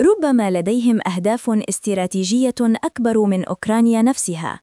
ربما لديهم أهداف استراتيجية أكبر من أوكرانيا نفسها.